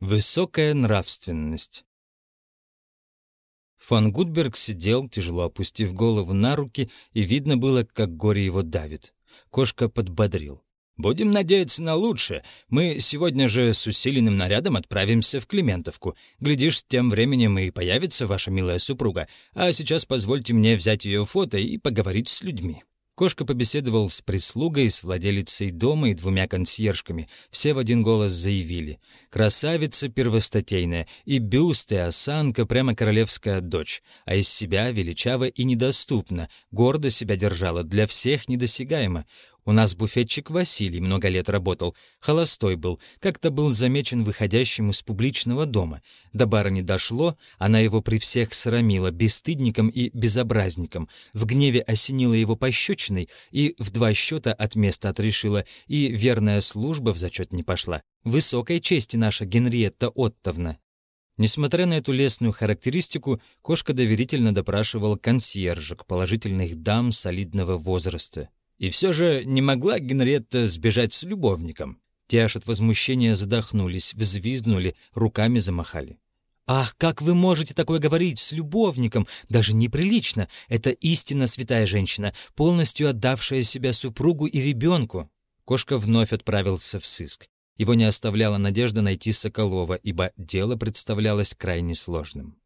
Высокая нравственность. Фон Гудберг сидел, тяжело опустив голову на руки, и видно было, как горе его давит. Кошка подбодрил. «Будем надеяться на лучшее. Мы сегодня же с усиленным нарядом отправимся в Климентовку. Глядишь, тем временем и появится ваша милая супруга. А сейчас позвольте мне взять ее фото и поговорить с людьми». Кошка побеседовал с прислугой, с владелицей дома и двумя консьержками. Все в один голос заявили. Красавица первостатейная, и бюст, и осанка, прямо королевская дочь. А из себя величава и недоступна, гордо себя держала, для всех недосягаема. У нас буфетчик Василий много лет работал, холостой был, как-то был замечен выходящим из публичного дома. До бара не дошло, она его при всех срамила бесстыдником и безобразником, в гневе осенила его пощечиной и в два счета от места отрешила, и верная служба в зачет не пошла. Высокой чести наша Генриетта Оттовна. Несмотря на эту лестную характеристику, кошка доверительно допрашивал консьержек, положительных дам солидного возраста. И все же не могла Генриетта сбежать с любовником. Те аж от возмущения задохнулись, взвизгнули, руками замахали. «Ах, как вы можете такое говорить с любовником? Даже неприлично. Это истинно святая женщина, полностью отдавшая себя супругу и ребенку». Кошка вновь отправился в сыск. Его не оставляла надежда найти Соколова, ибо дело представлялось крайне сложным.